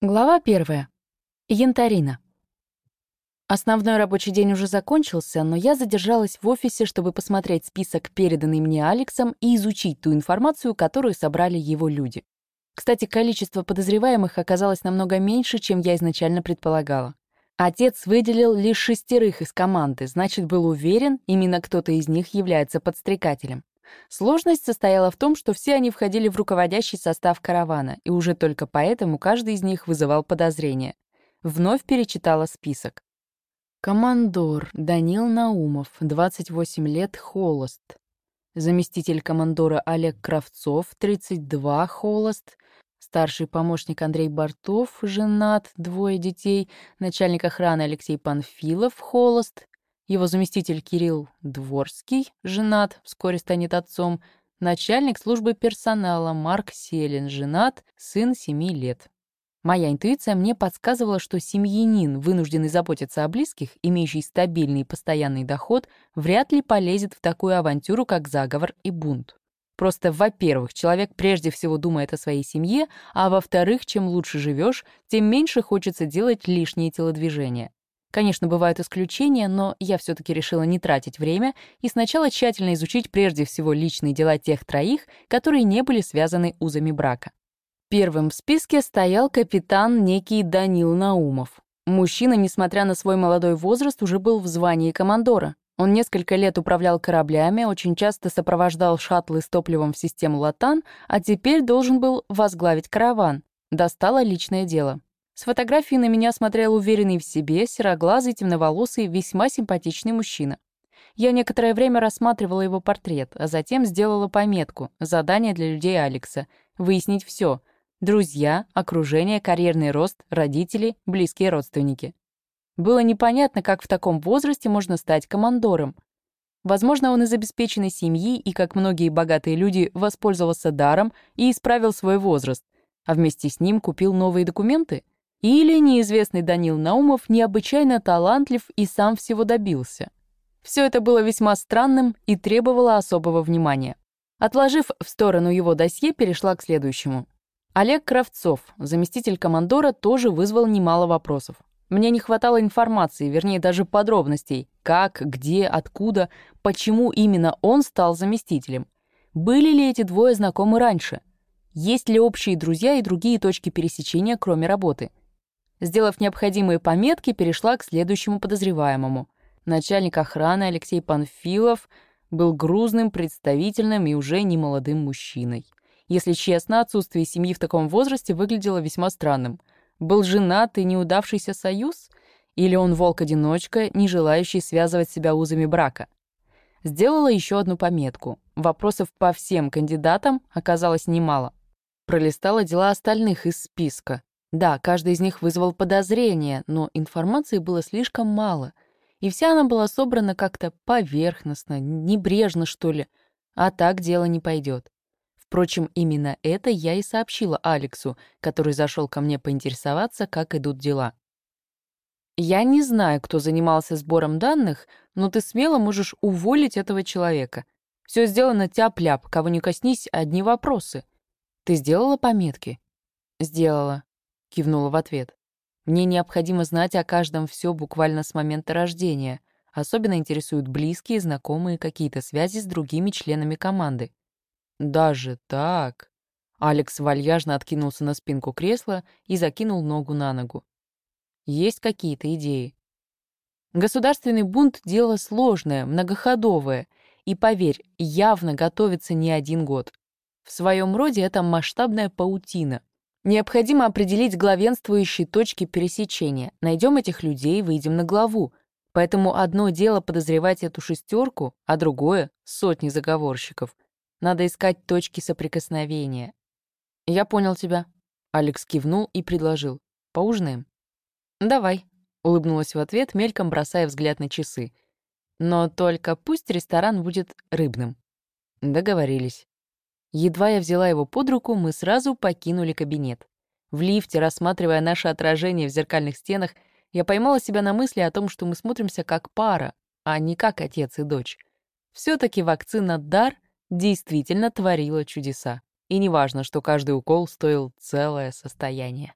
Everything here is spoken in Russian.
Глава первая. Янтарина. Основной рабочий день уже закончился, но я задержалась в офисе, чтобы посмотреть список, переданный мне Алексом, и изучить ту информацию, которую собрали его люди. Кстати, количество подозреваемых оказалось намного меньше, чем я изначально предполагала. Отец выделил лишь шестерых из команды, значит, был уверен, именно кто-то из них является подстрекателем. Сложность состояла в том, что все они входили в руководящий состав каравана, и уже только поэтому каждый из них вызывал подозрения. Вновь перечитала список. Командор Данил Наумов, 28 лет, холост. Заместитель командора Олег Кравцов, 32, холост. Старший помощник Андрей Бартов, женат, двое детей. Начальник охраны Алексей Панфилов, холост. Его заместитель Кирилл Дворский, женат, вскоре станет отцом. Начальник службы персонала Марк Селин, женат, сын 7 лет. Моя интуиция мне подсказывала, что семьянин, вынужденный заботиться о близких, имеющий стабильный и постоянный доход, вряд ли полезет в такую авантюру, как заговор и бунт. Просто, во-первых, человек прежде всего думает о своей семье, а во-вторых, чем лучше живешь, тем меньше хочется делать лишние телодвижения. Конечно, бывают исключения, но я все-таки решила не тратить время и сначала тщательно изучить прежде всего личные дела тех троих, которые не были связаны узами брака. Первым в списке стоял капитан некий Данил Наумов. Мужчина, несмотря на свой молодой возраст, уже был в звании командора. Он несколько лет управлял кораблями, очень часто сопровождал шаттлы с топливом в систему «Латан», а теперь должен был возглавить караван. Достало личное дело. С фотографии на меня смотрел уверенный в себе, сероглазый, темноволосый, весьма симпатичный мужчина. Я некоторое время рассматривала его портрет, а затем сделала пометку «Задание для людей Алекса» — выяснить все: друзья, окружение, карьерный рост, родители, близкие родственники. Было непонятно, как в таком возрасте можно стать командором. Возможно, он из обеспеченной семьи и, как многие богатые люди, воспользовался даром и исправил свой возраст, а вместе с ним купил новые документы — или неизвестный Данил Наумов необычайно талантлив и сам всего добился. Все это было весьма странным и требовало особого внимания. Отложив в сторону его досье, перешла к следующему. Олег Кравцов, заместитель командора, тоже вызвал немало вопросов. Мне не хватало информации, вернее, даже подробностей, как, где, откуда, почему именно он стал заместителем. Были ли эти двое знакомы раньше? Есть ли общие друзья и другие точки пересечения, кроме работы? Сделав необходимые пометки, перешла к следующему подозреваемому. Начальник охраны Алексей Панфилов был грузным, представительным и уже немолодым мужчиной. Если честно, отсутствие семьи в таком возрасте выглядело весьма странным. Был женат и неудавшийся союз? Или он волк-одиночка, не желающий связывать себя узами брака? Сделала еще одну пометку. Вопросов по всем кандидатам оказалось немало. Пролистала дела остальных из списка. Да, каждый из них вызвал подозрения, но информации было слишком мало, и вся она была собрана как-то поверхностно, небрежно, что ли, а так дело не пойдет. Впрочем, именно это я и сообщила Алексу, который зашел ко мне поинтересоваться, как идут дела. «Я не знаю, кто занимался сбором данных, но ты смело можешь уволить этого человека. Все сделано тяп-ляп, кого не коснись, одни вопросы. Ты сделала пометки?» «Сделала. — кивнула в ответ. «Мне необходимо знать о каждом все буквально с момента рождения. Особенно интересуют близкие, знакомые, какие-то связи с другими членами команды». «Даже так?» Алекс вальяжно откинулся на спинку кресла и закинул ногу на ногу. «Есть какие-то идеи?» Государственный бунт — дело сложное, многоходовое, и, поверь, явно готовится не один год. В своем роде это масштабная паутина, Необходимо определить главенствующие точки пересечения. Найдем этих людей, выйдем на главу. Поэтому одно дело подозревать эту шестерку, а другое — сотни заговорщиков. Надо искать точки соприкосновения. «Я понял тебя», — Алекс кивнул и предложил. «Поужинаем?» «Давай», — улыбнулась в ответ, мельком бросая взгляд на часы. «Но только пусть ресторан будет рыбным». Договорились. Едва я взяла его под руку, мы сразу покинули кабинет. В лифте, рассматривая наше отражение в зеркальных стенах, я поймала себя на мысли о том, что мы смотримся как пара, а не как отец и дочь. Все-таки вакцина «Дар» действительно творила чудеса. И неважно, что каждый укол стоил целое состояние.